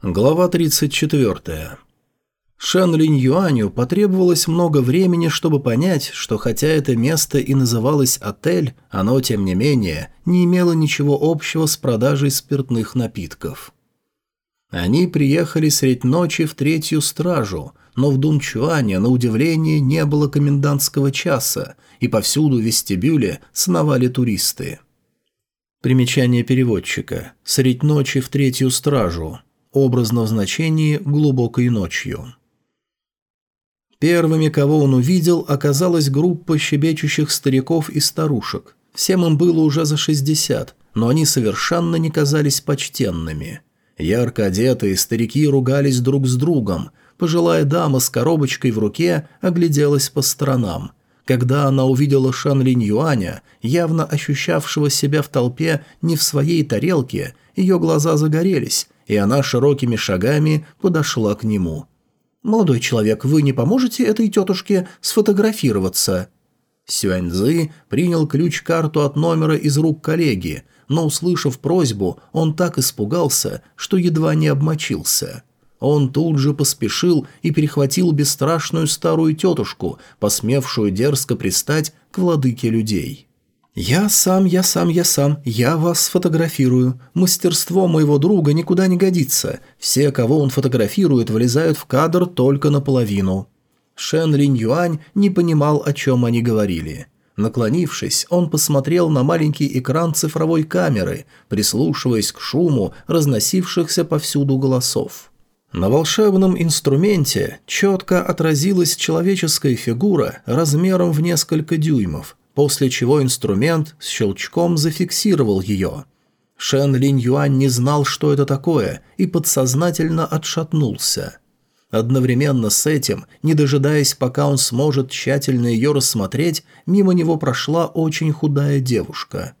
Глава 34. Шан Линь Юаню потребовалось много времени, чтобы понять, что хотя это место и называлось «отель», оно, тем не менее, не имело ничего общего с продажей спиртных напитков. Они приехали средь ночи в третью стражу, но в Дунчуане, на удивление, не было комендантского часа, и повсюду в вестибюле сновали туристы. Примечание переводчика. «Средь ночи в третью стражу» образно в значении «глубокой ночью». Первыми, кого он увидел, оказалась группа щебечущих стариков и старушек. Всем им было уже за 60, но они совершенно не казались почтенными. Ярко одетые старики ругались друг с другом. Пожилая дама с коробочкой в руке огляделась по сторонам. Когда она увидела Шан Лин Юаня, явно ощущавшего себя в толпе не в своей тарелке, ее глаза загорелись, и она широкими шагами подошла к нему. «Молодой человек, вы не поможете этой тетушке сфотографироваться?» Сюаньзы принял ключ-карту от номера из рук коллеги, но, услышав просьбу, он так испугался, что едва не обмочился. Он тут же поспешил и перехватил бесстрашную старую тетушку, посмевшую дерзко пристать к владыке людей. «Я сам, я сам, я сам, я вас сфотографирую. Мастерство моего друга никуда не годится. Все, кого он фотографирует, вылезают в кадр только наполовину». Шен Линь Юань не понимал, о чем они говорили. Наклонившись, он посмотрел на маленький экран цифровой камеры, прислушиваясь к шуму разносившихся повсюду голосов. На волшебном инструменте четко отразилась человеческая фигура размером в несколько дюймов, после чего инструмент с щелчком зафиксировал ее. Шен Линь Юань не знал, что это такое, и подсознательно отшатнулся. Одновременно с этим, не дожидаясь, пока он сможет тщательно ее рассмотреть, мимо него прошла очень худая девушка.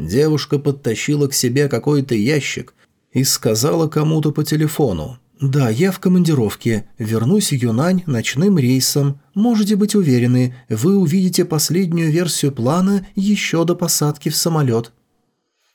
Девушка подтащила к себе какой-то ящик и сказала кому-то по телефону. «Да, я в командировке. Вернусь в Юнань ночным рейсом. Можете быть уверены, вы увидите последнюю версию плана еще до посадки в самолет».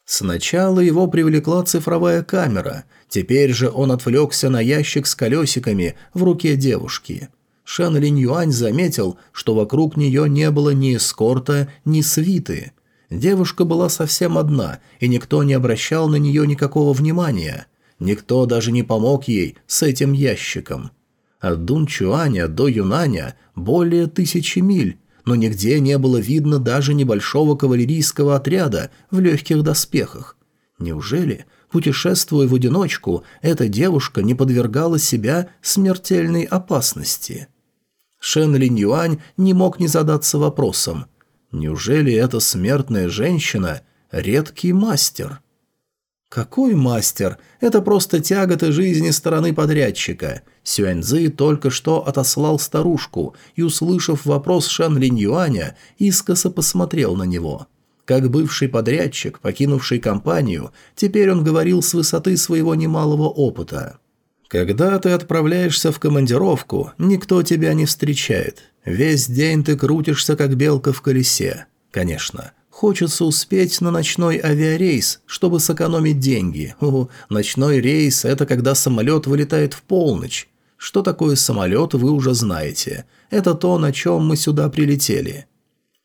Сначала его привлекла цифровая камера, теперь же он отвлекся на ящик с колесиками в руке девушки. Шан Линь Юань заметил, что вокруг нее не было ни эскорта, ни свиты. Девушка была совсем одна, и никто не обращал на нее никакого внимания – Никто даже не помог ей с этим ящиком. От Дунчуаня до Юнаня более тысячи миль, но нигде не было видно даже небольшого кавалерийского отряда в легких доспехах. Неужели, путешествуя в одиночку, эта девушка не подвергала себя смертельной опасности? Шен Линь Юань не мог не задаться вопросом. Неужели эта смертная женщина – редкий мастер – какой мастер? Это просто тяготы жизни стороны подрядчика. Сюэньзи только что отослал старушку и, услышав вопрос Шан Линь Юаня, искоса посмотрел на него. Как бывший подрядчик, покинувший компанию, теперь он говорил с высоты своего немалого опыта. «Когда ты отправляешься в командировку, никто тебя не встречает. Весь день ты крутишься, как белка в колесе. Конечно, Хочется успеть на ночной авиарейс, чтобы сэкономить деньги. О, ночной рейс – это когда самолет вылетает в полночь. Что такое самолет, вы уже знаете. Это то, на чем мы сюда прилетели.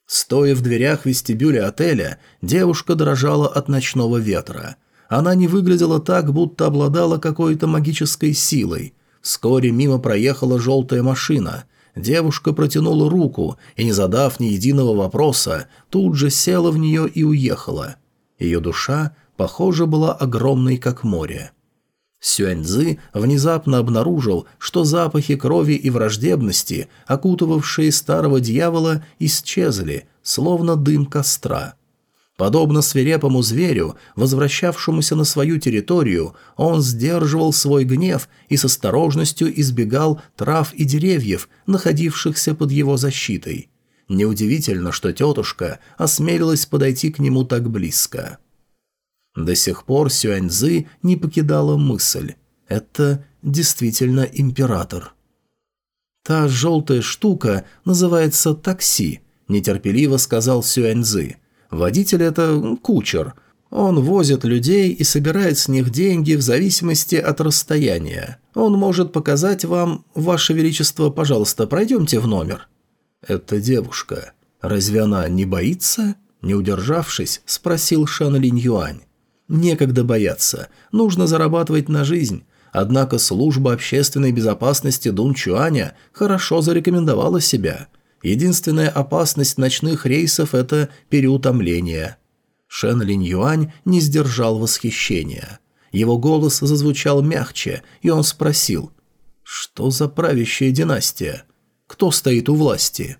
Стоя в дверях вестибюля отеля, девушка дрожала от ночного ветра. Она не выглядела так, будто обладала какой-то магической силой. Вскоре мимо проехала желтая машина. Девушка протянула руку и, не задав ни единого вопроса, тут же села в нее и уехала. Ее душа, похоже, была огромной, как море. Сюаньзы внезапно обнаружил, что запахи крови и враждебности, окутывавшие старого дьявола, исчезли, словно дым костра. Подобно свирепому зверю, возвращавшемуся на свою территорию, он сдерживал свой гнев и с осторожностью избегал трав и деревьев, находившихся под его защитой. Неудивительно, что тетушка осмелилась подойти к нему так близко. До сих пор Сюаньзы не покидала мысль. Это действительно император. Та желтая штука называется такси, нетерпеливо сказал Сюаньзы. Водитель – это кучер. Он возит людей и собирает с них деньги в зависимости от расстояния. Он может показать вам «Ваше Величество, пожалуйста, пройдемте в номер». «Это девушка. Разве она не боится?» Не удержавшись, спросил Шан Линь Юань. «Некогда бояться. Нужно зарабатывать на жизнь. Однако служба общественной безопасности Дун Чуаня хорошо зарекомендовала себя. Единственная опасность ночных рейсов – это переутомление. Шен Линь Юань не сдержал восхищения. Его голос зазвучал мягче, и он спросил, «Что за правящая династия? Кто стоит у власти?»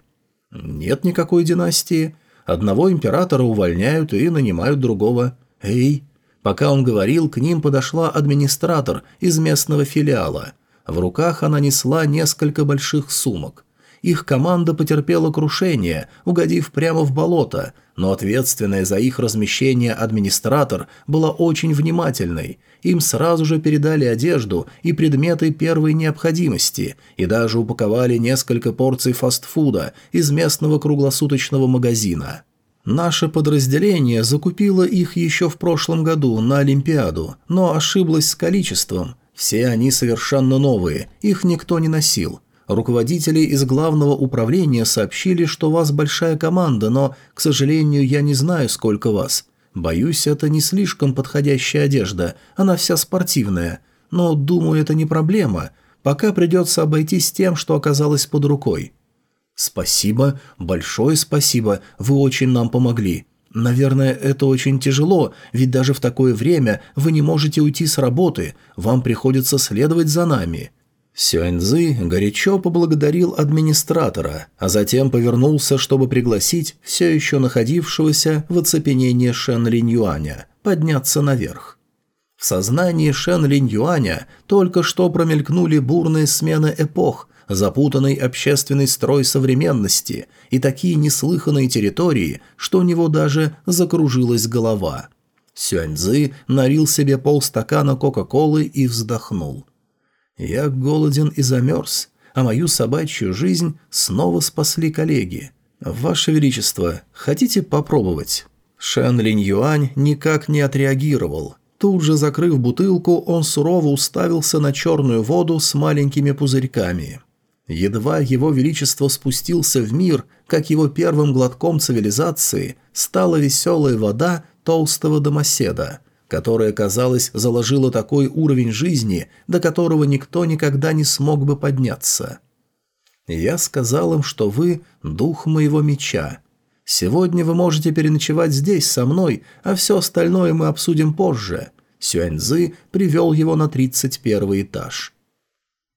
«Нет никакой династии. Одного императора увольняют и нанимают другого. Эй!» Пока он говорил, к ним подошла администратор из местного филиала. В руках она несла несколько больших сумок – их команда потерпела крушение, угодив прямо в болото, но ответственная за их размещение администратор была очень внимательной. Им сразу же передали одежду и предметы первой необходимости, и даже упаковали несколько порций фастфуда из местного круглосуточного магазина. Наше подразделение закупило их еще в прошлом году на Олимпиаду, но ошиблось с количеством. Все они совершенно новые, их никто не носил. Руководители из главного управления сообщили, что у вас большая команда, но, к сожалению, я не знаю, сколько вас. Боюсь, это не слишком подходящая одежда, она вся спортивная. Но, думаю, это не проблема. Пока придется обойтись тем, что оказалось под рукой». «Спасибо, большое спасибо, вы очень нам помогли. Наверное, это очень тяжело, ведь даже в такое время вы не можете уйти с работы, вам приходится следовать за нами». Сюэнзы горячо поблагодарил администратора, а затем повернулся, чтобы пригласить все еще находившегося в оцепенении Шен Линь Юаня подняться наверх. В сознании Шен Линь Юаня только что промелькнули бурные смены эпох, запутанный общественный строй современности и такие неслыханные территории, что у него даже закружилась голова. Сюаньзы налил себе полстакана Кока-Колы и вздохнул – «Я голоден и замерз, а мою собачью жизнь снова спасли коллеги. Ваше Величество, хотите попробовать?» Шен Линь Юань никак не отреагировал. Тут же, закрыв бутылку, он сурово уставился на черную воду с маленькими пузырьками. Едва его величество спустился в мир, как его первым глотком цивилизации стала веселая вода толстого домоседа – которая, казалось, заложила такой уровень жизни, до которого никто никогда не смог бы подняться. Я сказал им, что вы – дух моего меча. Сегодня вы можете переночевать здесь со мной, а все остальное мы обсудим позже. Сюаньзы привел его на 31 этаж.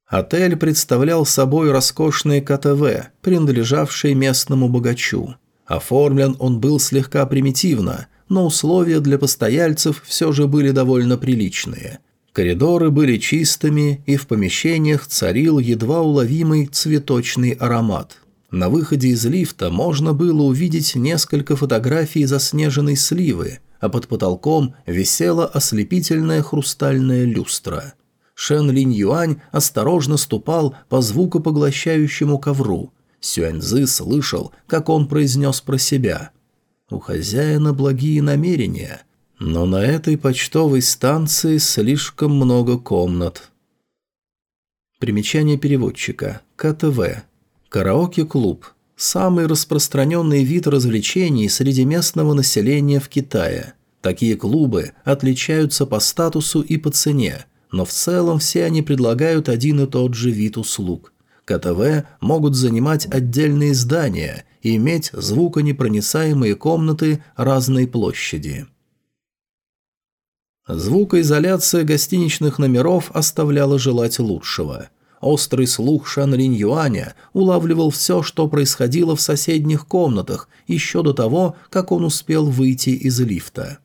Отель представлял собой роскошный КТВ, принадлежавший местному богачу. Оформлен он был слегка примитивно, но условия для постояльцев все же были довольно приличные. Коридоры были чистыми, и в помещениях царил едва уловимый цветочный аромат. На выходе из лифта можно было увидеть несколько фотографий заснеженной сливы, а под потолком висела ослепительная хрустальная люстра. Шен Линь Юань осторожно ступал по звукопоглощающему ковру. Сюэньзы слышал, как он произнес про себя – у хозяина благие намерения, но на этой почтовой станции слишком много комнат. Примечание переводчика. КТВ. Караоке-клуб. Самый распространенный вид развлечений среди местного населения в Китае. Такие клубы отличаются по статусу и по цене, но в целом все они предлагают один и тот же вид услуг. КТВ могут занимать отдельные здания – иметь звуконепроницаемые комнаты разной площади. Звукоизоляция гостиничных номеров оставляла желать лучшего. Острый слух Шан Ринь Юаня улавливал все, что происходило в соседних комнатах, еще до того, как он успел выйти из лифта.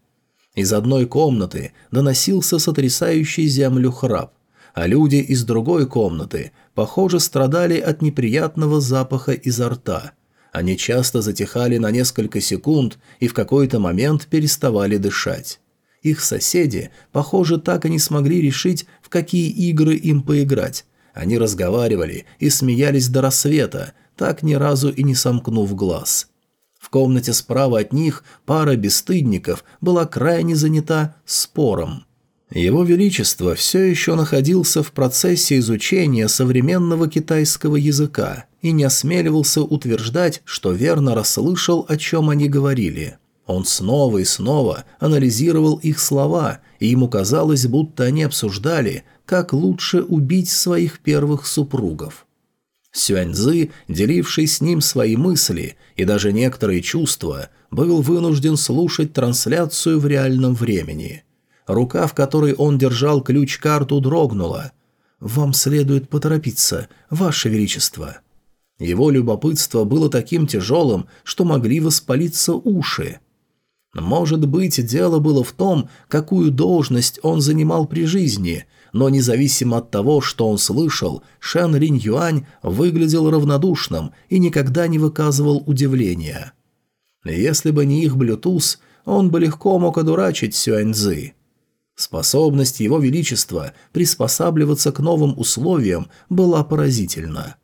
Из одной комнаты доносился сотрясающий землю храп, а люди из другой комнаты, похоже, страдали от неприятного запаха изо рта – они часто затихали на несколько секунд и в какой-то момент переставали дышать. Их соседи, похоже, так и не смогли решить, в какие игры им поиграть. Они разговаривали и смеялись до рассвета, так ни разу и не сомкнув глаз. В комнате справа от них пара бесстыдников была крайне занята спором. Его Величество все еще находился в процессе изучения современного китайского языка – и не осмеливался утверждать, что верно расслышал, о чем они говорили. Он снова и снова анализировал их слова, и ему казалось, будто они обсуждали, как лучше убить своих первых супругов. Сюаньзы, деливший с ним свои мысли и даже некоторые чувства, был вынужден слушать трансляцию в реальном времени. Рука, в которой он держал ключ-карту, дрогнула. «Вам следует поторопиться, Ваше Величество». Его любопытство было таким тяжелым, что могли воспалиться уши. Может быть, дело было в том, какую должность он занимал при жизни, но независимо от того, что он слышал, Шан Линь Юань выглядел равнодушным и никогда не выказывал удивления. Если бы не их блютуз, он бы легко мог одурачить Сюань Цзы. Способность его величества приспосабливаться к новым условиям была поразительна.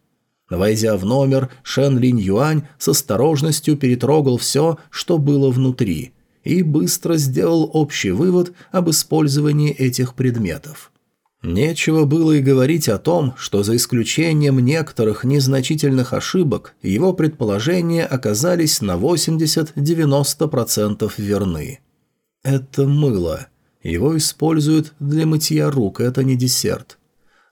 Войдя в номер, Шен Линь Юань с осторожностью перетрогал все, что было внутри, и быстро сделал общий вывод об использовании этих предметов. Нечего было и говорить о том, что за исключением некоторых незначительных ошибок его предположения оказались на 80-90% верны. Это мыло. Его используют для мытья рук, это не десерт.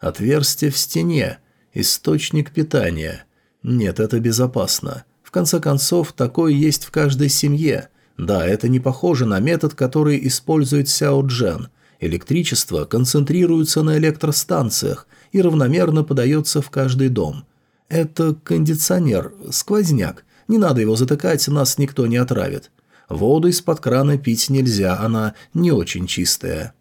Отверстие в стене – Источник питания. Нет, это безопасно. В конце концов, такое есть в каждой семье. Да, это не похоже на метод, который использует Сяо Джен. Электричество концентрируется на электростанциях и равномерно подается в каждый дом. Это кондиционер, сквозняк. Не надо его затыкать, нас никто не отравит. Воду из-под крана пить нельзя, она не очень чистая.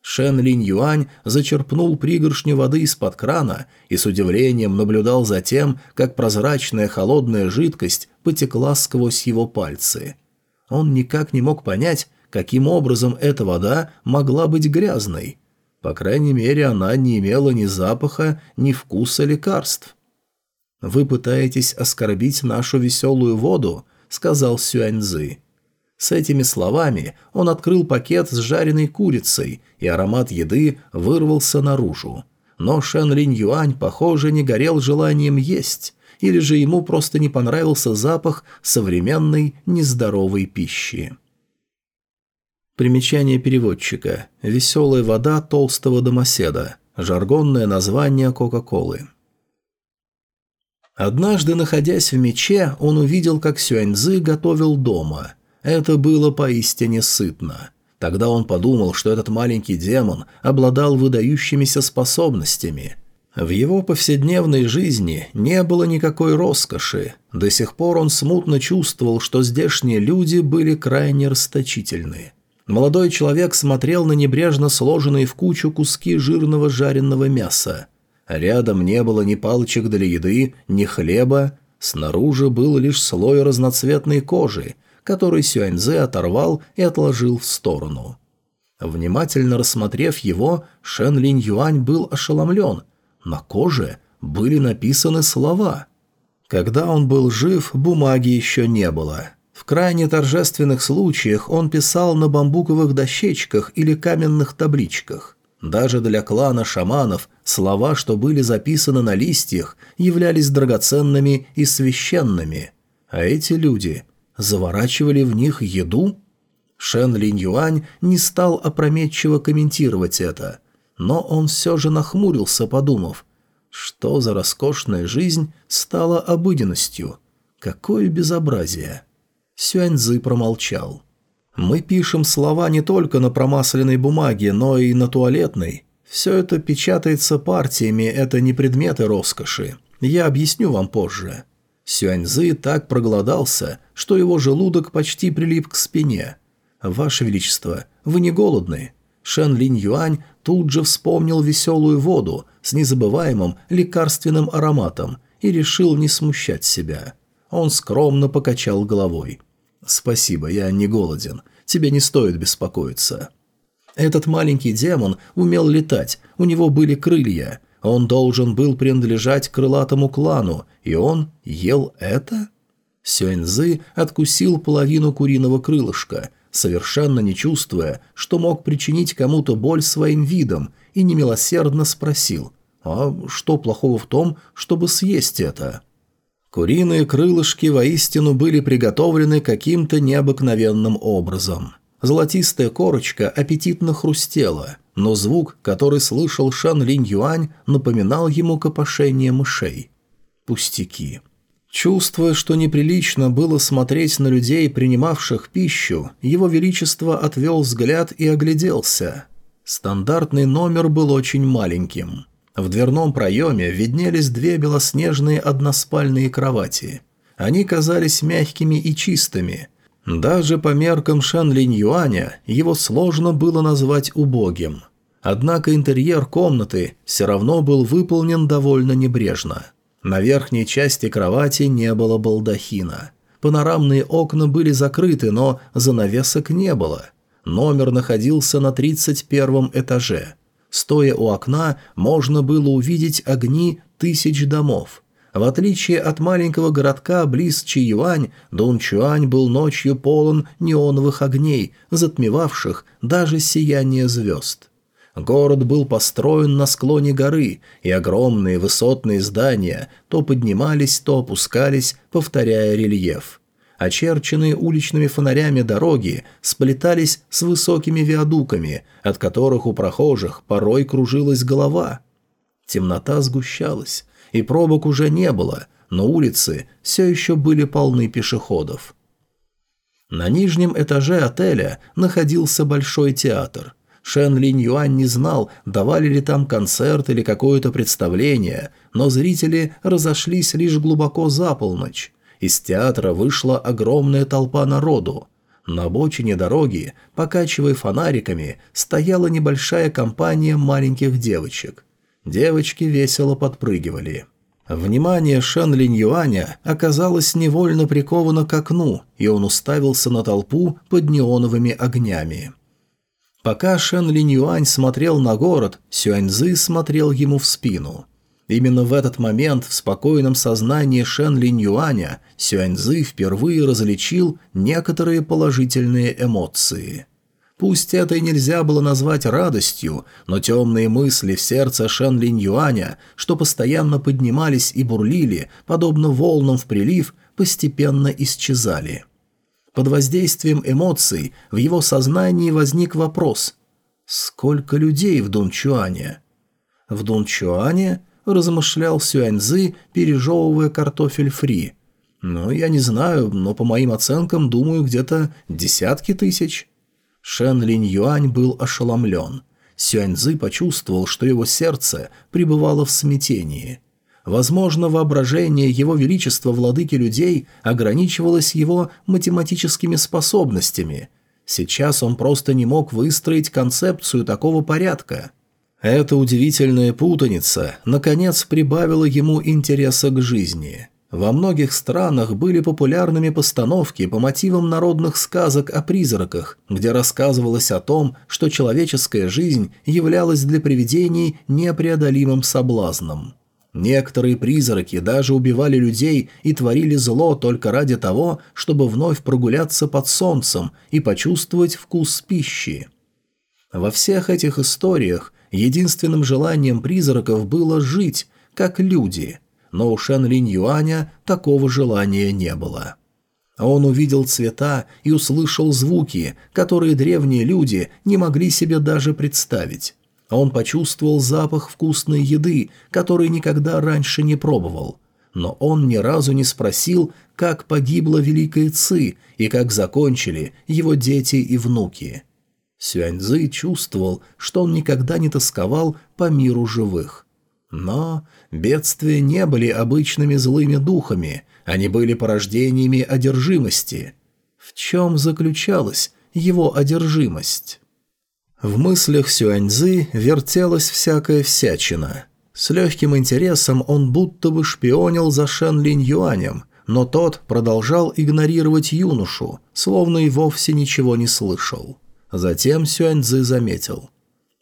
Шен Линь Юань зачерпнул пригоршню воды из-под крана и с удивлением наблюдал за тем, как прозрачная холодная жидкость потекла сквозь его пальцы. Он никак не мог понять, каким образом эта вода могла быть грязной. По крайней мере, она не имела ни запаха, ни вкуса лекарств. «Вы пытаетесь оскорбить нашу веселую воду», — сказал Сюаньзы. С этими словами он открыл пакет с жареной курицей, и аромат еды вырвался наружу. Но Шен Линь Юань, похоже, не горел желанием есть, или же ему просто не понравился запах современной нездоровой пищи. Примечание переводчика. «Веселая вода толстого домоседа». Жаргонное название Кока-Колы. Однажды, находясь в мече, он увидел, как Сюаньзы готовил дома – это было поистине сытно. Тогда он подумал, что этот маленький демон обладал выдающимися способностями. В его повседневной жизни не было никакой роскоши. До сих пор он смутно чувствовал, что здешние люди были крайне расточительны. Молодой человек смотрел на небрежно сложенные в кучу куски жирного жареного мяса. Рядом не было ни палочек для еды, ни хлеба. Снаружи был лишь слой разноцветной кожи – который Сюаньзе оторвал и отложил в сторону. Внимательно рассмотрев его, Шен Линь Юань был ошеломлен. На коже были написаны слова. Когда он был жив, бумаги еще не было. В крайне торжественных случаях он писал на бамбуковых дощечках или каменных табличках. Даже для клана шаманов слова, что были записаны на листьях, являлись драгоценными и священными. А эти люди заворачивали в них еду? Шен Линь Юань не стал опрометчиво комментировать это, но он все же нахмурился, подумав, что за роскошная жизнь стала обыденностью. Какое безобразие! Сюаньзы промолчал. «Мы пишем слова не только на промасленной бумаге, но и на туалетной. Все это печатается партиями, это не предметы роскоши. Я объясню вам позже. Сюаньзы так проголодался, что его желудок почти прилип к спине. «Ваше Величество, вы не голодны?» Шен Линь Юань тут же вспомнил веселую воду с незабываемым лекарственным ароматом и решил не смущать себя. Он скромно покачал головой. «Спасибо, я не голоден. Тебе не стоит беспокоиться». Этот маленький демон умел летать, у него были крылья. Он должен был принадлежать крылатому клану, и он ел это? Сюэньзы откусил половину куриного крылышка, совершенно не чувствуя, что мог причинить кому-то боль своим видом, и немилосердно спросил, «А что плохого в том, чтобы съесть это?» Куриные крылышки воистину были приготовлены каким-то необыкновенным образом – Золотистая корочка аппетитно хрустела, но звук, который слышал Шан Линь Юань, напоминал ему копошение мышей. Пустяки. Чувствуя, что неприлично было смотреть на людей, принимавших пищу, его величество отвел взгляд и огляделся. Стандартный номер был очень маленьким. В дверном проеме виднелись две белоснежные односпальные кровати. Они казались мягкими и чистыми – даже по меркам Шан Линь Юаня его сложно было назвать убогим. Однако интерьер комнаты все равно был выполнен довольно небрежно. На верхней части кровати не было балдахина. Панорамные окна были закрыты, но занавесок не было. Номер находился на 31 этаже. Стоя у окна, можно было увидеть огни тысяч домов – в отличие от маленького городка близ Чиюань, Дунчуань был ночью полон неоновых огней, затмевавших даже сияние звезд. Город был построен на склоне горы, и огромные высотные здания то поднимались, то опускались, повторяя рельеф. Очерченные уличными фонарями дороги сплетались с высокими виадуками, от которых у прохожих порой кружилась голова. Темнота сгущалась, и пробок уже не было, но улицы все еще были полны пешеходов. На нижнем этаже отеля находился большой театр. Шен Линь Юань не знал, давали ли там концерт или какое-то представление, но зрители разошлись лишь глубоко за полночь. Из театра вышла огромная толпа народу. На обочине дороги, покачивая фонариками, стояла небольшая компания маленьких девочек. Девочки весело подпрыгивали. Внимание Шан Линь Юаня оказалось невольно приковано к окну, и он уставился на толпу под неоновыми огнями. Пока Шен Линь Юань смотрел на город, Сюань Цзы смотрел ему в спину. Именно в этот момент в спокойном сознании Шен Линь Юаня Сюань Цзы впервые различил некоторые положительные эмоции. Пусть это и нельзя было назвать радостью, но темные мысли в сердце Шэн Линь Юаня, что постоянно поднимались и бурлили, подобно волнам в прилив, постепенно исчезали. Под воздействием эмоций в его сознании возник вопрос «Сколько людей в Дунчуане?» «В Дунчуане?» – размышлял Сюаньзы, пережевывая картофель фри. «Ну, я не знаю, но по моим оценкам, думаю, где-то десятки тысяч». Шен Линь Юань был ошеломлен. Сюаньзы почувствовал, что его сердце пребывало в смятении. Возможно, воображение его величества владыки людей ограничивалось его математическими способностями. Сейчас он просто не мог выстроить концепцию такого порядка. Эта удивительная путаница, наконец, прибавила ему интереса к жизни – во многих странах были популярными постановки по мотивам народных сказок о призраках, где рассказывалось о том, что человеческая жизнь являлась для привидений непреодолимым соблазном. Некоторые призраки даже убивали людей и творили зло только ради того, чтобы вновь прогуляться под солнцем и почувствовать вкус пищи. Во всех этих историях единственным желанием призраков было жить, как люди – но у Шен Линь Юаня такого желания не было. Он увидел цвета и услышал звуки, которые древние люди не могли себе даже представить. Он почувствовал запах вкусной еды, который никогда раньше не пробовал. Но он ни разу не спросил, как погибла Великая Ци и как закончили его дети и внуки. Сюаньзы чувствовал, что он никогда не тосковал по миру живых. Но бедствия не были обычными злыми духами, они были порождениями одержимости. В чем заключалась его одержимость? В мыслях Сюаньзы вертелась всякая всячина. С легким интересом он будто бы шпионил за Шен Линь Юанем, но тот продолжал игнорировать юношу, словно и вовсе ничего не слышал. Затем Сюаньзы заметил.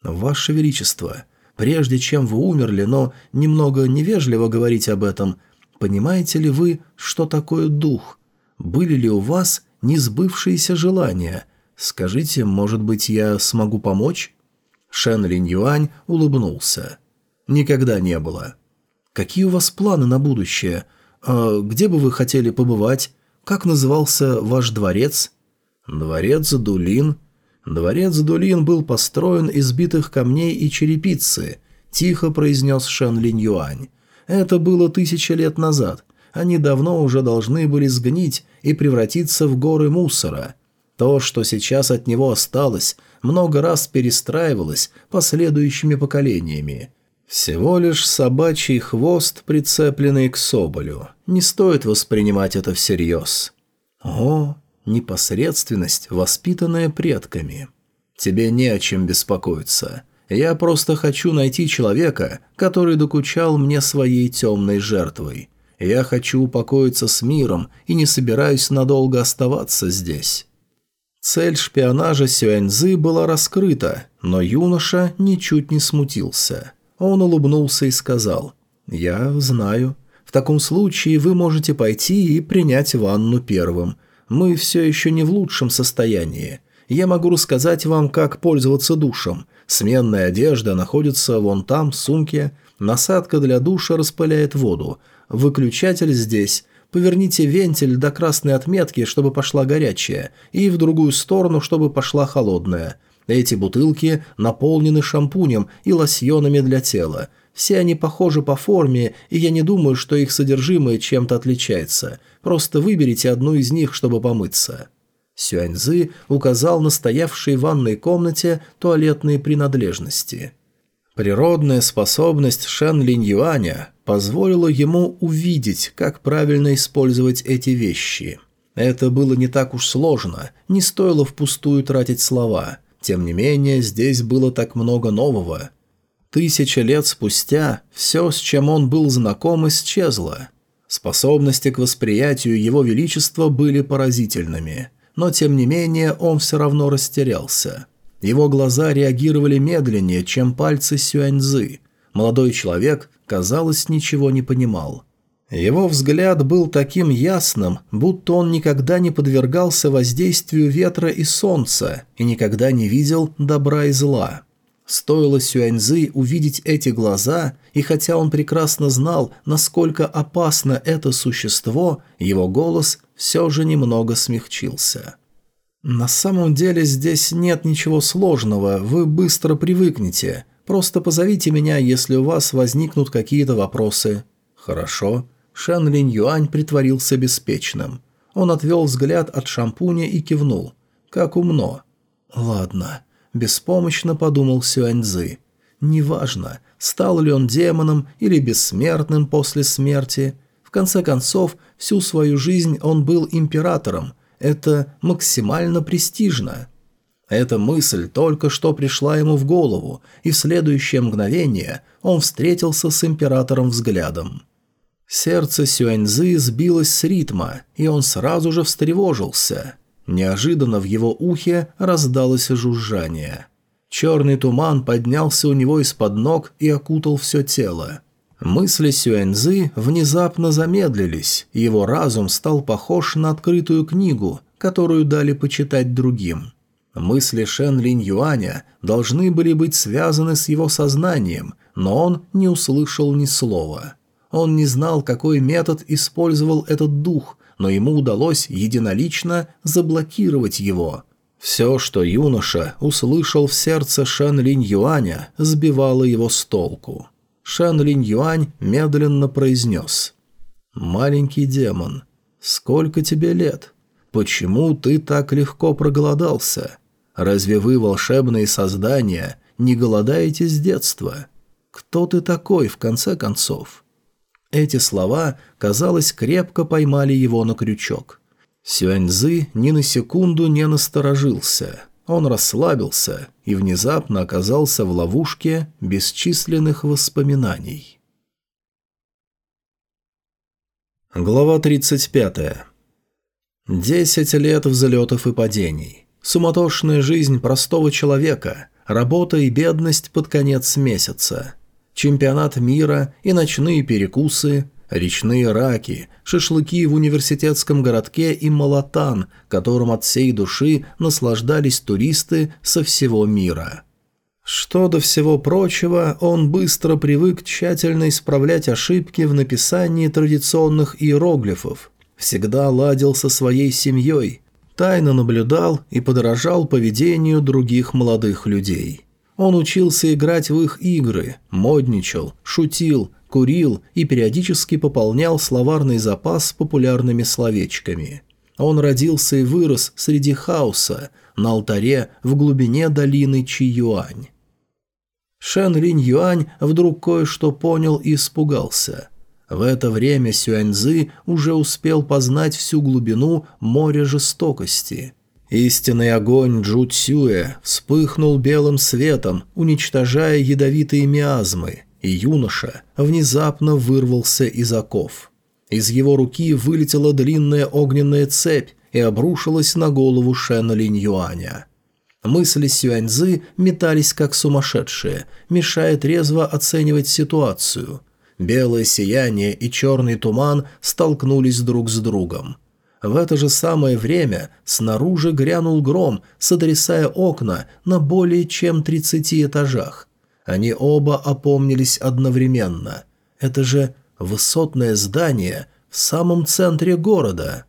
«Ваше Величество, прежде чем вы умерли, но немного невежливо говорить об этом. Понимаете ли вы, что такое дух? Были ли у вас несбывшиеся желания? Скажите, может быть, я смогу помочь?» Шен Линь Юань улыбнулся. «Никогда не было». «Какие у вас планы на будущее? А где бы вы хотели побывать? Как назывался ваш дворец?» «Дворец Дулин Дворец Дулин был построен из битых камней и черепицы, тихо произнес Шен Линь Юань. Это было тысяча лет назад. Они давно уже должны были сгнить и превратиться в горы мусора. То, что сейчас от него осталось, много раз перестраивалось последующими поколениями. Всего лишь собачий хвост, прицепленный к соболю. Не стоит воспринимать это всерьез. О, непосредственность, воспитанная предками. Тебе не о чем беспокоиться. Я просто хочу найти человека, который докучал мне своей темной жертвой. Я хочу упокоиться с миром и не собираюсь надолго оставаться здесь». Цель шпионажа Сюаньзы была раскрыта, но юноша ничуть не смутился. Он улыбнулся и сказал «Я знаю. В таком случае вы можете пойти и принять ванну первым мы все еще не в лучшем состоянии. Я могу рассказать вам, как пользоваться душем. Сменная одежда находится вон там, в сумке. Насадка для душа распыляет воду. Выключатель здесь. Поверните вентиль до красной отметки, чтобы пошла горячая, и в другую сторону, чтобы пошла холодная. Эти бутылки наполнены шампунем и лосьонами для тела. Все они похожи по форме, и я не думаю, что их содержимое чем-то отличается. Просто выберите одну из них, чтобы помыться». Сюаньзы указал на стоявшие в ванной комнате туалетные принадлежности. Природная способность Шэн Линь Юаня позволила ему увидеть, как правильно использовать эти вещи. Это было не так уж сложно, не стоило впустую тратить слова. Тем не менее, здесь было так много нового – Тысяча лет спустя все, с чем он был знаком, исчезло. Способности к восприятию его величества были поразительными, но тем не менее он все равно растерялся. Его глаза реагировали медленнее, чем пальцы Сюаньзы. Молодой человек, казалось, ничего не понимал. Его взгляд был таким ясным, будто он никогда не подвергался воздействию ветра и солнца и никогда не видел добра и зла. Стоило Сюаньзы увидеть эти глаза, и хотя он прекрасно знал, насколько опасно это существо, его голос все же немного смягчился. «На самом деле здесь нет ничего сложного, вы быстро привыкнете. Просто позовите меня, если у вас возникнут какие-то вопросы». «Хорошо». Шэн Линь Юань притворился беспечным. Он отвел взгляд от шампуня и кивнул. «Как умно». «Ладно». Беспомощно подумал Сюаньзы. Неважно, стал ли он демоном или бессмертным после смерти. В конце концов, всю свою жизнь он был императором. Это максимально престижно. Эта мысль только что пришла ему в голову, и в следующее мгновение он встретился с императором взглядом. Сердце Сюаньзы сбилось с ритма, и он сразу же встревожился – Неожиданно в его ухе раздалось жужжание. Черный туман поднялся у него из-под ног и окутал все тело. Мысли Сюэньзы внезапно замедлились, и его разум стал похож на открытую книгу, которую дали почитать другим. Мысли Шен Линь Юаня должны были быть связаны с его сознанием, но он не услышал ни слова. Он не знал, какой метод использовал этот дух, но ему удалось единолично заблокировать его. Все, что юноша услышал в сердце Шан Линь Юаня, сбивало его с толку. Шан Линь Юань медленно произнес. «Маленький демон, сколько тебе лет? Почему ты так легко проголодался? Разве вы, волшебные создания, не голодаете с детства? Кто ты такой, в конце концов?» Эти слова, казалось, крепко поймали его на крючок. Сюаньзы ни на секунду не насторожился. Он расслабился и внезапно оказался в ловушке бесчисленных воспоминаний. Глава 35. Десять лет взлетов и падений. Суматошная жизнь простого человека, работа и бедность под конец месяца чемпионат мира и ночные перекусы, речные раки, шашлыки в университетском городке и молотан, которым от всей души наслаждались туристы со всего мира. Что до всего прочего, он быстро привык тщательно исправлять ошибки в написании традиционных иероглифов, всегда ладил со своей семьей, тайно наблюдал и подражал поведению других молодых людей – он учился играть в их игры, модничал, шутил, курил и периодически пополнял словарный запас популярными словечками. Он родился и вырос среди хаоса, на алтаре в глубине долины Чиюань. Шен Линь Юань вдруг кое-что понял и испугался. В это время Сюаньзы уже успел познать всю глубину моря жестокости – Истинный огонь Джу вспыхнул белым светом, уничтожая ядовитые миазмы, и юноша внезапно вырвался из оков. Из его руки вылетела длинная огненная цепь и обрушилась на голову Шена Линь Юаня. Мысли Сюаньзы метались как сумасшедшие, мешая трезво оценивать ситуацию. Белое сияние и черный туман столкнулись друг с другом – в это же самое время снаружи грянул гром, сотрясая окна на более чем 30 этажах. Они оба опомнились одновременно. Это же высотное здание в самом центре города.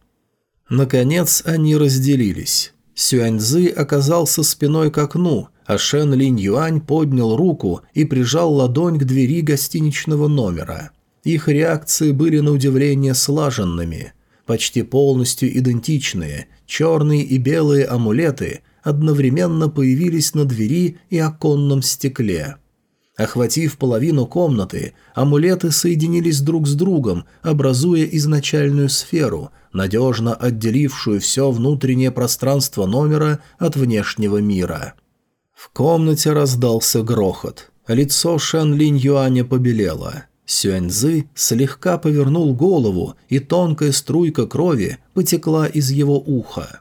Наконец они разделились. Сюаньзы оказался спиной к окну, а Шен Линь Юань поднял руку и прижал ладонь к двери гостиничного номера. Их реакции были на удивление слаженными почти полностью идентичные, черные и белые амулеты одновременно появились на двери и оконном стекле. Охватив половину комнаты, амулеты соединились друг с другом, образуя изначальную сферу, надежно отделившую все внутреннее пространство номера от внешнего мира. В комнате раздался грохот. Лицо Шэн Линь Юаня побелело. Сюаньзы слегка повернул голову, и тонкая струйка крови потекла из его уха.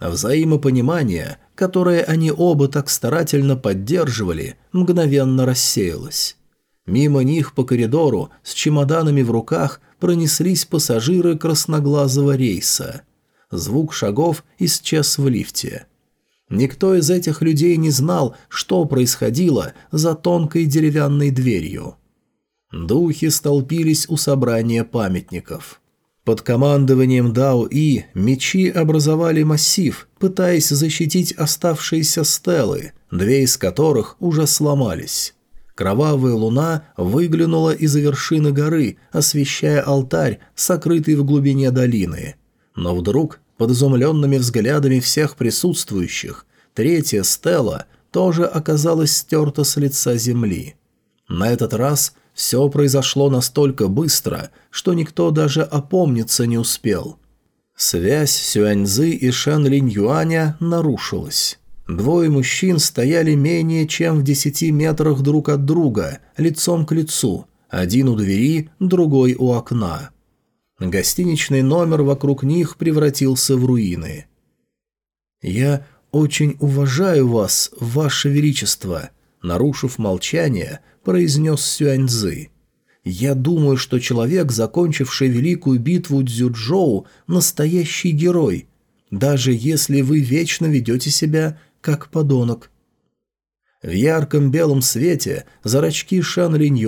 Взаимопонимание, которое они оба так старательно поддерживали, мгновенно рассеялось. Мимо них по коридору с чемоданами в руках пронеслись пассажиры красноглазого рейса. Звук шагов исчез в лифте. Никто из этих людей не знал, что происходило за тонкой деревянной дверью. Духи столпились у собрания памятников. Под командованием Дао И мечи образовали массив, пытаясь защитить оставшиеся стелы, две из которых уже сломались. Кровавая луна выглянула из-за вершины горы, освещая алтарь, сокрытый в глубине долины. Но вдруг, под изумленными взглядами всех присутствующих, третья стела тоже оказалась стерта с лица земли. На этот раз – все произошло настолько быстро, что никто даже опомниться не успел. Связь Сюаньзы и Шэн Линь Юаня нарушилась. Двое мужчин стояли менее чем в десяти метрах друг от друга, лицом к лицу, один у двери, другой у окна. Гостиничный номер вокруг них превратился в руины. «Я очень уважаю вас, ваше величество», нарушив молчание, произнес Сюаньзы. «Я думаю, что человек, закончивший великую битву Дзюджоу, настоящий герой, даже если вы вечно ведете себя как подонок». В ярком белом свете зрачки Шан Линь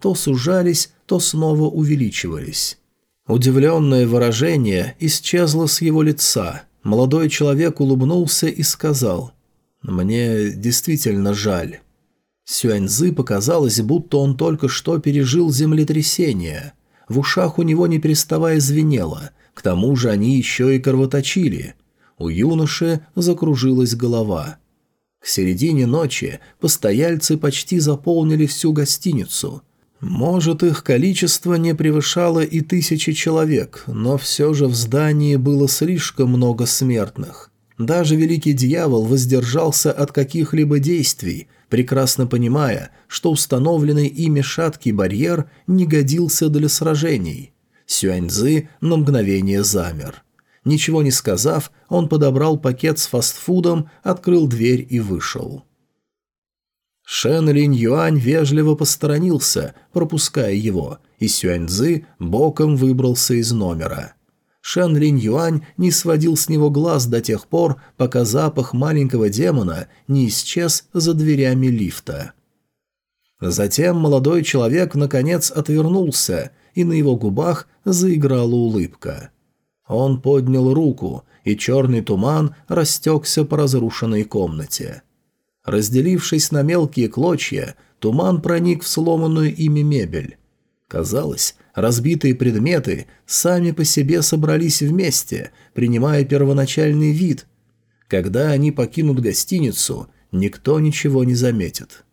то сужались, то снова увеличивались. Удивленное выражение исчезло с его лица. Молодой человек улыбнулся и сказал – мне действительно жаль. Сюаньзы показалось, будто он только что пережил землетрясение. В ушах у него не переставая звенело, к тому же они еще и кровоточили. У юноши закружилась голова. К середине ночи постояльцы почти заполнили всю гостиницу. Может, их количество не превышало и тысячи человек, но все же в здании было слишком много смертных. Даже великий дьявол воздержался от каких-либо действий, прекрасно понимая, что установленный ими шаткий барьер не годился для сражений. Сюаньзы на мгновение замер. Ничего не сказав, он подобрал пакет с фастфудом, открыл дверь и вышел. Шен Линь Юань вежливо посторонился, пропуская его, и Сюаньзы боком выбрался из номера – Шан Линь Юань не сводил с него глаз до тех пор, пока запах маленького демона не исчез за дверями лифта. Затем молодой человек наконец отвернулся, и на его губах заиграла улыбка. Он поднял руку, и черный туман растекся по разрушенной комнате. Разделившись на мелкие клочья, туман проник в сломанную ими мебель. Казалось, Разбитые предметы сами по себе собрались вместе, принимая первоначальный вид. Когда они покинут гостиницу, никто ничего не заметит.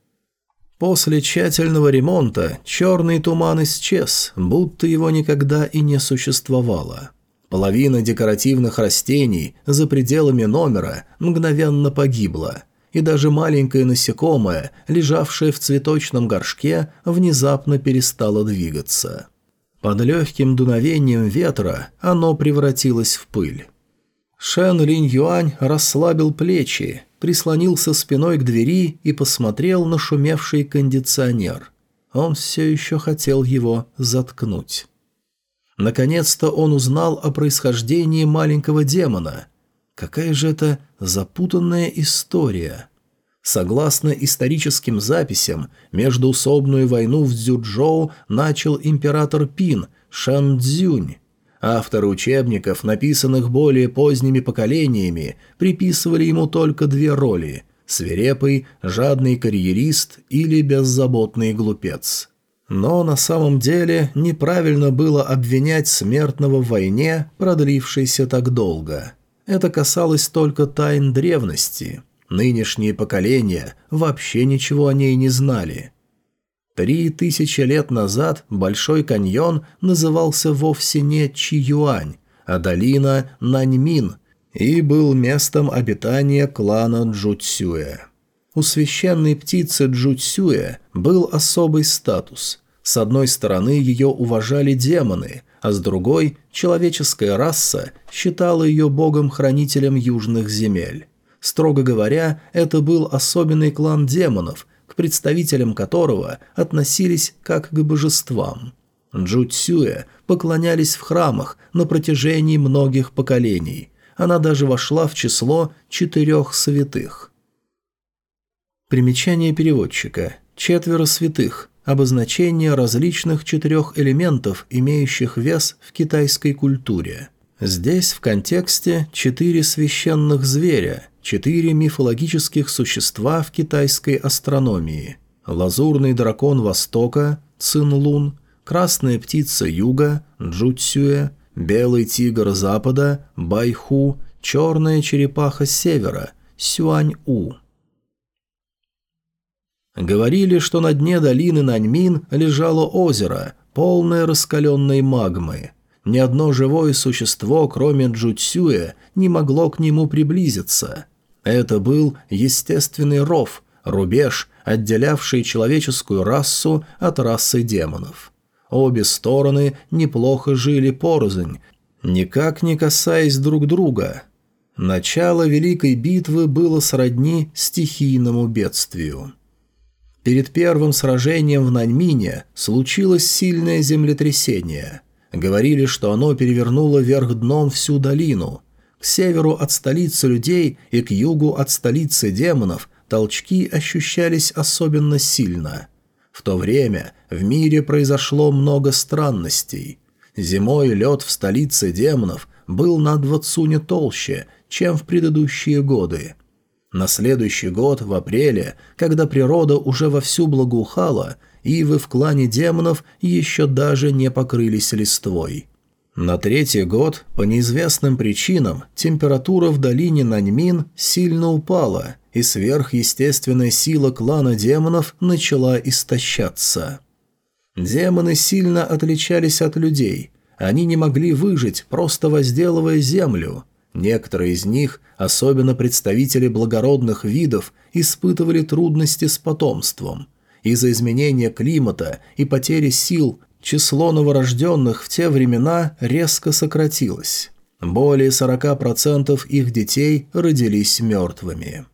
После тщательного ремонта черный туман исчез, будто его никогда и не существовало. Половина декоративных растений за пределами номера мгновенно погибла, и даже маленькое насекомое, лежавшее в цветочном горшке, внезапно перестало двигаться. Под легким дуновением ветра оно превратилось в пыль. Шен Линь Юань расслабил плечи, прислонился спиной к двери и посмотрел на шумевший кондиционер. Он все еще хотел его заткнуть. Наконец-то он узнал о происхождении маленького демона. Какая же это запутанная история. Согласно историческим записям, междуусобную войну в Дзюджоу начал император Пин Шан Цзюнь. Авторы учебников, написанных более поздними поколениями, приписывали ему только две роли – свирепый, жадный карьерист или беззаботный глупец. Но на самом деле неправильно было обвинять смертного в войне, продлившейся так долго. Это касалось только тайн древности – Нынешние поколения вообще ничего о ней не знали. Три тысячи лет назад Большой каньон назывался вовсе не Чиюань, а долина Наньмин и был местом обитания клана Джуцюэ. У священной птицы Джуцюэ был особый статус. С одной стороны, ее уважали демоны, а с другой, человеческая раса считала ее богом-хранителем южных земель. Строго говоря, это был особенный клан демонов, к представителям которого относились как к божествам. Джу Цюэ поклонялись в храмах на протяжении многих поколений. Она даже вошла в число четырех святых. Примечание переводчика. Четверо святых – обозначение различных четырех элементов, имеющих вес в китайской культуре. Здесь в контексте четыре священных зверя – Четыре мифологических существа в китайской астрономии. Лазурный дракон Востока, Цинлун, красная птица Юга, Джуцюэ, белый тигр Запада, Байху, черная черепаха Севера, Сюань-У. Говорили, что на дне долины Наньмин лежало озеро, полное раскаленной магмы. Ни одно живое существо, кроме Джуцюэ, не могло к нему приблизиться – это был естественный ров, рубеж, отделявший человеческую расу от расы демонов. Обе стороны неплохо жили порознь, никак не касаясь друг друга. Начало Великой Битвы было сродни стихийному бедствию. Перед первым сражением в Наньмине случилось сильное землетрясение. Говорили, что оно перевернуло вверх дном всю долину – к северу от столицы людей и к югу от столицы демонов толчки ощущались особенно сильно. В то время в мире произошло много странностей. Зимой лед в столице демонов был на два цуня толще, чем в предыдущие годы. На следующий год, в апреле, когда природа уже вовсю благоухала, ивы в клане демонов еще даже не покрылись листвой. На третий год, по неизвестным причинам, температура в долине Наньмин сильно упала, и сверхъестественная сила клана демонов начала истощаться. Демоны сильно отличались от людей. Они не могли выжить, просто возделывая землю. Некоторые из них, особенно представители благородных видов, испытывали трудности с потомством. Из-за изменения климата и потери сил число новорожденных в те времена резко сократилось. Более 40% их детей родились мертвыми.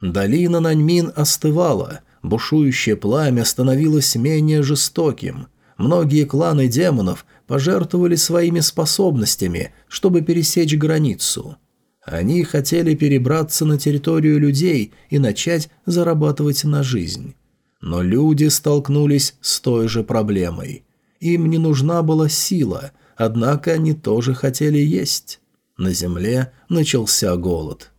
Долина Наньмин остывала, бушующее пламя становилось менее жестоким. Многие кланы демонов пожертвовали своими способностями, чтобы пересечь границу. Они хотели перебраться на территорию людей и начать зарабатывать на жизнь. Но люди столкнулись с той же проблемой – им не нужна была сила, однако они тоже хотели есть. На земле начался голод.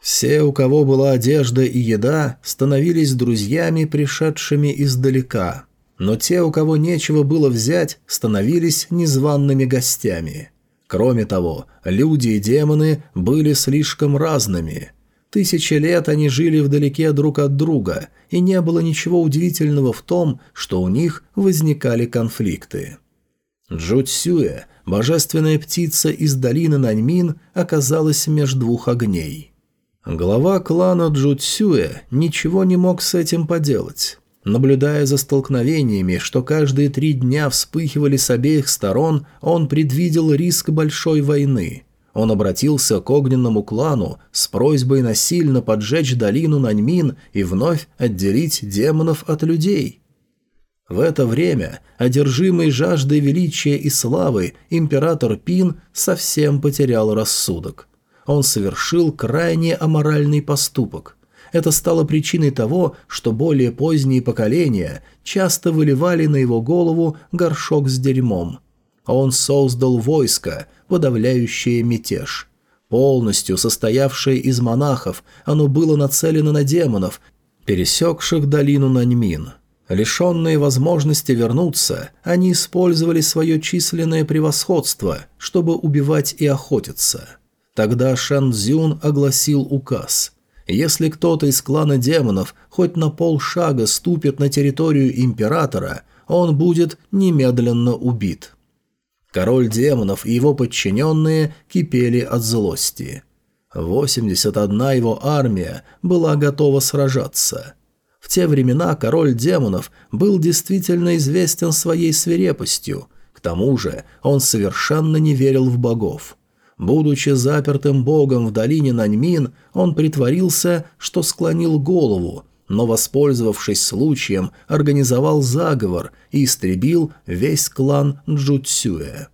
Все, у кого была одежда и еда, становились друзьями, пришедшими издалека. Но те, у кого нечего было взять, становились незваными гостями. Кроме того, люди и демоны были слишком разными – Тысячи лет они жили вдалеке друг от друга, и не было ничего удивительного в том, что у них возникали конфликты. Джу божественная птица из долины Наньмин, оказалась между двух огней. Глава клана Джу ничего не мог с этим поделать. Наблюдая за столкновениями, что каждые три дня вспыхивали с обеих сторон, он предвидел риск большой войны – он обратился к огненному клану с просьбой насильно поджечь долину Наньмин и вновь отделить демонов от людей. В это время, одержимый жаждой величия и славы, император Пин совсем потерял рассудок. Он совершил крайне аморальный поступок. Это стало причиной того, что более поздние поколения часто выливали на его голову горшок с дерьмом. Он создал войско – подавляющее мятеж. Полностью состоявшее из монахов, оно было нацелено на демонов, пересекших долину Наньмин. Лишенные возможности вернуться, они использовали свое численное превосходство, чтобы убивать и охотиться. Тогда Шэн Цзюн огласил указ. Если кто-то из клана демонов хоть на полшага ступит на территорию императора, он будет немедленно убит. Король демонов и его подчиненные кипели от злости. 81 его армия была готова сражаться. В те времена король демонов был действительно известен своей свирепостью, к тому же он совершенно не верил в богов. Будучи запертым богом в долине Наньмин, он притворился, что склонил голову, но, воспользовавшись случаем, организовал заговор и истребил весь клан Джуцюэ.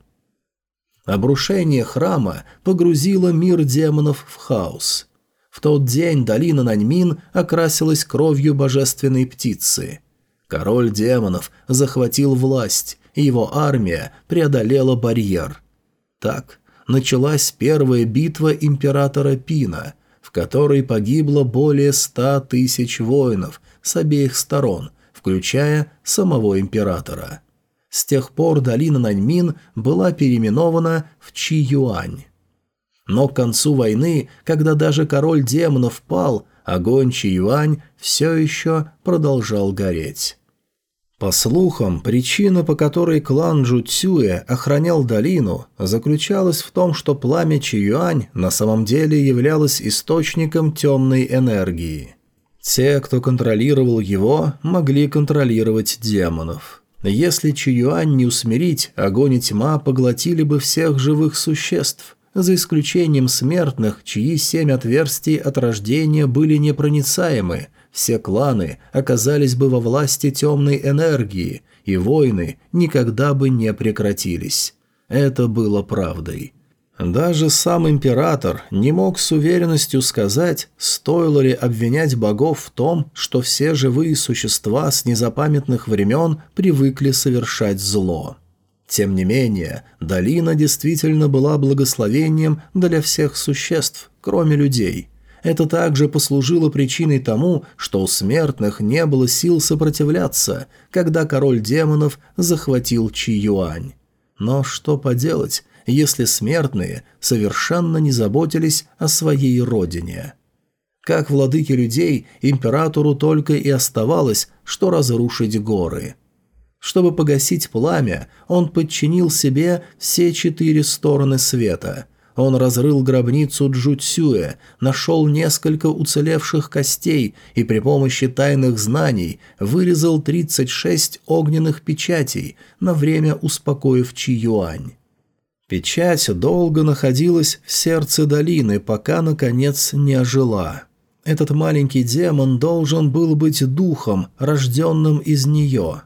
Обрушение храма погрузило мир демонов в хаос. В тот день долина Наньмин окрасилась кровью божественной птицы. Король демонов захватил власть, и его армия преодолела барьер. Так началась первая битва императора Пина – которой погибло более ста тысяч воинов с обеих сторон, включая самого императора. С тех пор долина Наньмин была переименована в Чиюань. Но к концу войны, когда даже король демонов пал, огонь Чиюань все еще продолжал гореть. По слухам, причина, по которой клан Джуцюэ охранял долину, заключалась в том, что пламя Чиюань на самом деле являлось источником темной энергии. Те, кто контролировал его, могли контролировать демонов. Если Чиюань не усмирить, огонь и тьма поглотили бы всех живых существ, за исключением смертных, чьи семь отверстий от рождения были непроницаемы – все кланы оказались бы во власти темной энергии, и войны никогда бы не прекратились. Это было правдой. Даже сам император не мог с уверенностью сказать, стоило ли обвинять богов в том, что все живые существа с незапамятных времен привыкли совершать зло. Тем не менее, долина действительно была благословением для всех существ, кроме людей – это также послужило причиной тому, что у смертных не было сил сопротивляться, когда король демонов захватил Чи-Юань. Но что поделать, если смертные совершенно не заботились о своей родине? Как владыке людей, императору только и оставалось, что разрушить горы. Чтобы погасить пламя, он подчинил себе все четыре стороны света – он разрыл гробницу Джуцюэ, нашел несколько уцелевших костей и при помощи тайных знаний вырезал 36 огненных печатей, на время успокоив Чи Юань. Печать долго находилась в сердце долины, пока, наконец, не ожила. Этот маленький демон должен был быть духом, рожденным из нее –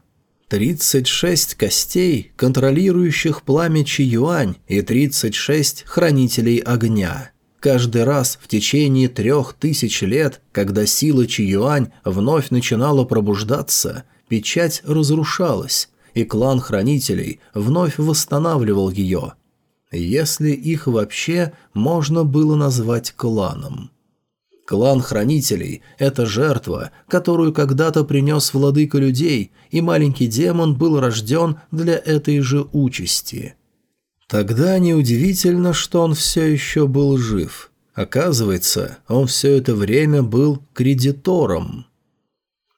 36 костей, контролирующих пламя Чиюань, и 36 хранителей огня. Каждый раз в течение трех тысяч лет, когда сила Чиюань вновь начинала пробуждаться, печать разрушалась, и клан хранителей вновь восстанавливал ее, если их вообще можно было назвать кланом. Клан Хранителей – это жертва, которую когда-то принес владыка людей, и маленький демон был рожден для этой же участи. Тогда неудивительно, что он все еще был жив. Оказывается, он все это время был кредитором.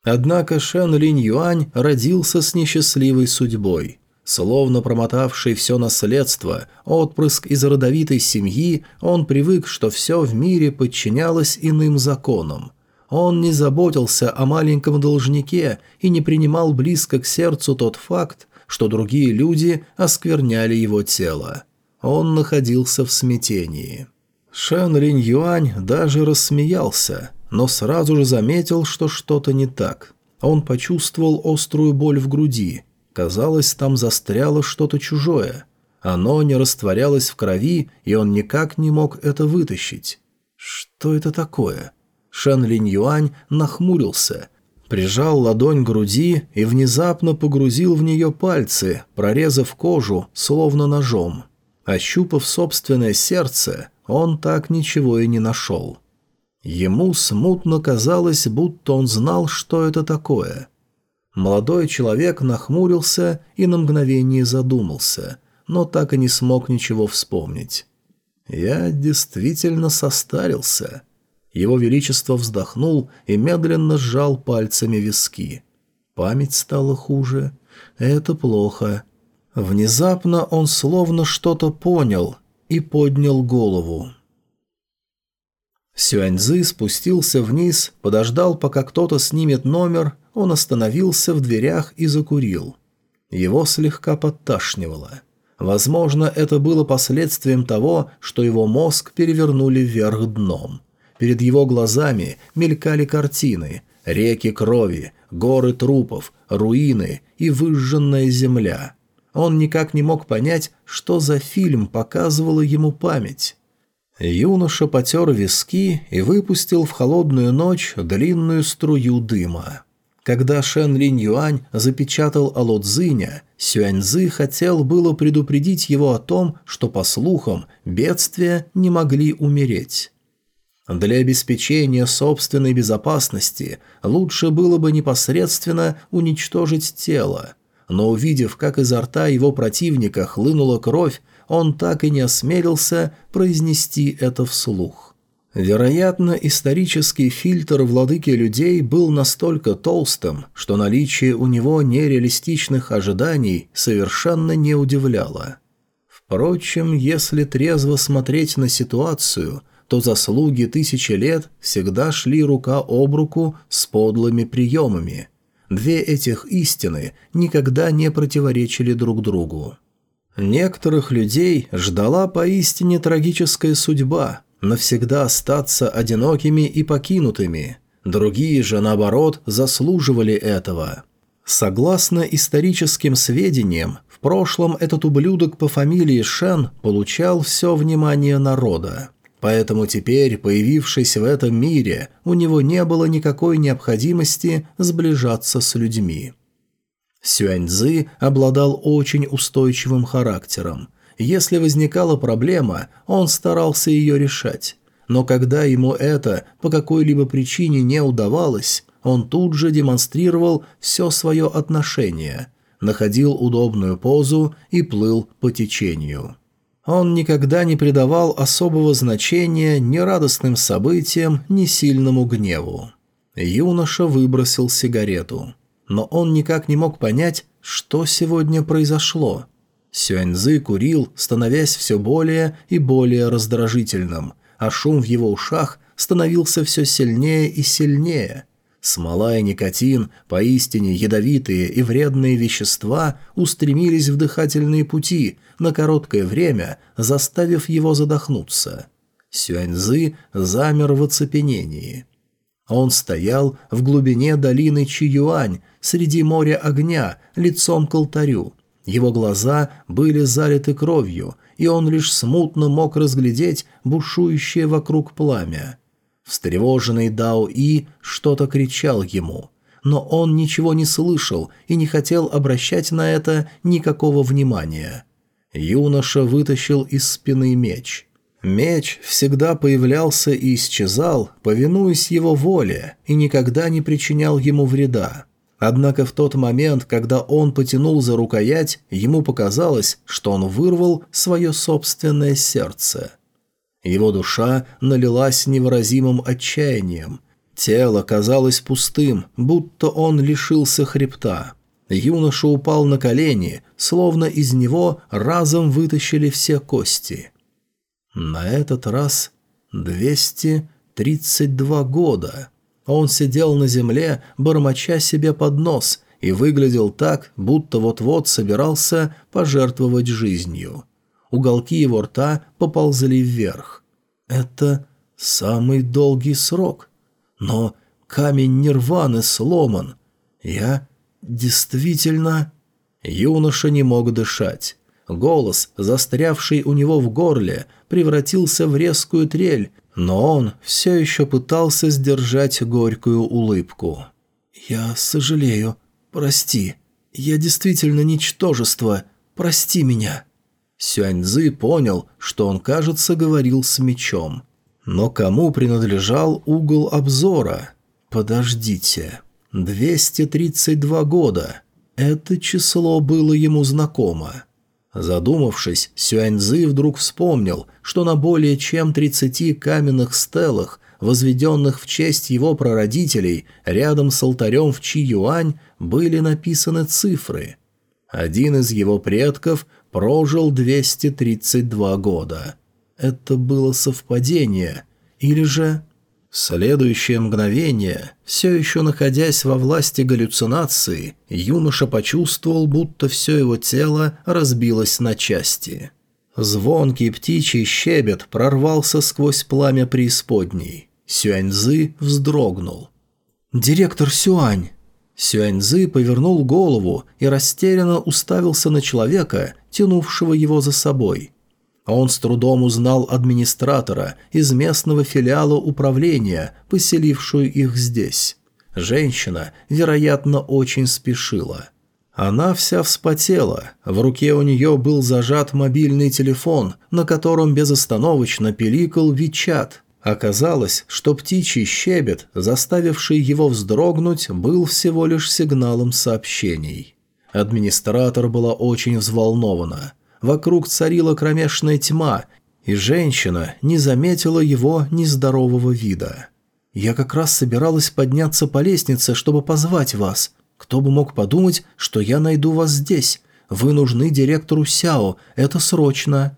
Однако Шен Линь Юань родился с несчастливой судьбой – Словно промотавший все наследство, отпрыск из родовитой семьи, он привык, что все в мире подчинялось иным законам. Он не заботился о маленьком должнике и не принимал близко к сердцу тот факт, что другие люди оскверняли его тело. Он находился в смятении. Шэн Линь Юань даже рассмеялся, но сразу же заметил, что что-то не так. Он почувствовал острую боль в груди – Казалось, там застряло что-то чужое. Оно не растворялось в крови, и он никак не мог это вытащить. Что это такое? Шан Линь Юань нахмурился, прижал ладонь к груди и внезапно погрузил в нее пальцы, прорезав кожу, словно ножом. Ощупав собственное сердце, он так ничего и не нашел. Ему смутно казалось, будто он знал, что это такое – Молодой человек нахмурился и на мгновение задумался, но так и не смог ничего вспомнить. «Я действительно состарился». Его Величество вздохнул и медленно сжал пальцами виски. Память стала хуже. «Это плохо». Внезапно он словно что-то понял и поднял голову. Сюаньзы спустился вниз, подождал, пока кто-то снимет номер, он остановился в дверях и закурил. Его слегка подташнивало. Возможно, это было последствием того, что его мозг перевернули вверх дном. Перед его глазами мелькали картины – реки крови, горы трупов, руины и выжженная земля. Он никак не мог понять, что за фильм показывала ему память. Юноша потер виски и выпустил в холодную ночь длинную струю дыма. Когда Шен Линь Юань запечатал Ало Цзиня, Сюань Цзы хотел было предупредить его о том, что, по слухам, бедствия не могли умереть. Для обеспечения собственной безопасности лучше было бы непосредственно уничтожить тело, но увидев, как изо рта его противника хлынула кровь, он так и не осмелился произнести это вслух. Вероятно, исторический фильтр владыки людей был настолько толстым, что наличие у него нереалистичных ожиданий совершенно не удивляло. Впрочем, если трезво смотреть на ситуацию, то заслуги тысячи лет всегда шли рука об руку с подлыми приемами. Две этих истины никогда не противоречили друг другу. Некоторых людей ждала поистине трагическая судьба – навсегда остаться одинокими и покинутыми. Другие же, наоборот, заслуживали этого. Согласно историческим сведениям, в прошлом этот ублюдок по фамилии Шен получал все внимание народа. Поэтому теперь, появившись в этом мире, у него не было никакой необходимости сближаться с людьми. Сюаньзы обладал очень устойчивым характером. Если возникала проблема, он старался ее решать. Но когда ему это по какой-либо причине не удавалось, он тут же демонстрировал все свое отношение, находил удобную позу и плыл по течению. Он никогда не придавал особого значения ни радостным событиям, ни сильному гневу. Юноша выбросил сигарету но он никак не мог понять, что сегодня произошло. Сюэньзы курил, становясь все более и более раздражительным, а шум в его ушах становился все сильнее и сильнее. Смола и никотин, поистине ядовитые и вредные вещества, устремились в дыхательные пути на короткое время, заставив его задохнуться. Сюэньзы замер в оцепенении. Он стоял в глубине долины Чиюань, среди моря огня, лицом к алтарю. Его глаза были залиты кровью, и он лишь смутно мог разглядеть бушующее вокруг пламя. Встревоженный Дао И что-то кричал ему, но он ничего не слышал и не хотел обращать на это никакого внимания. Юноша вытащил из спины меч. Меч всегда появлялся и исчезал, повинуясь его воле, и никогда не причинял ему вреда. Однако в тот момент, когда он потянул за рукоять, ему показалось, что он вырвал свое собственное сердце. Его душа налилась невыразимым отчаянием. Тело казалось пустым, будто он лишился хребта. Юноша упал на колени, словно из него разом вытащили все кости. На этот раз 232 года. Он сидел на земле, бормоча себе под нос, и выглядел так, будто вот-вот собирался пожертвовать жизнью. Уголки его рта поползли вверх. Это самый долгий срок. Но камень нирваны сломан. Я действительно... Юноша не мог дышать. Голос, застрявший у него в горле, превратился в резкую трель, но он все еще пытался сдержать горькую улыбку. «Я сожалею. Прости. Я действительно ничтожество. Прости меня». Сюаньзы понял, что он, кажется, говорил с мечом. Но кому принадлежал угол обзора? Подождите. 232 года. Это число было ему знакомо. Задумавшись, Сюаньзы вдруг вспомнил, что на более чем 30 каменных стелах, возведенных в честь его прародителей, рядом с алтарем в Чиюань были написаны цифры. Один из его предков прожил 232 года. Это было совпадение, или же в следующее мгновение, все еще находясь во власти галлюцинации, юноша почувствовал, будто все его тело разбилось на части. Звонкий птичий щебет прорвался сквозь пламя преисподней. Сюаньзы вздрогнул. «Директор Сюань!» Сюаньзы повернул голову и растерянно уставился на человека, тянувшего его за собой он с трудом узнал администратора из местного филиала управления, поселившую их здесь. Женщина, вероятно, очень спешила. Она вся вспотела, в руке у нее был зажат мобильный телефон, на котором безостановочно пиликал Вичат. Оказалось, что птичий щебет, заставивший его вздрогнуть, был всего лишь сигналом сообщений. Администратор была очень взволнована – вокруг царила кромешная тьма, и женщина не заметила его нездорового вида. «Я как раз собиралась подняться по лестнице, чтобы позвать вас. Кто бы мог подумать, что я найду вас здесь? Вы нужны директору Сяо, это срочно!»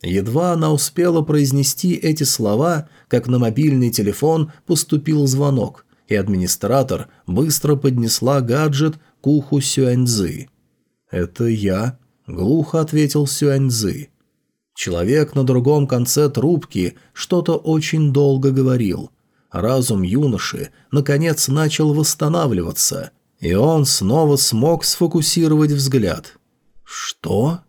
Едва она успела произнести эти слова, как на мобильный телефон поступил звонок, и администратор быстро поднесла гаджет к уху Сюаньзы. «Это я?» Глухо ответил Сюаньзы. Человек на другом конце трубки что-то очень долго говорил. Разум юноши, наконец, начал восстанавливаться, и он снова смог сфокусировать взгляд. «Что?»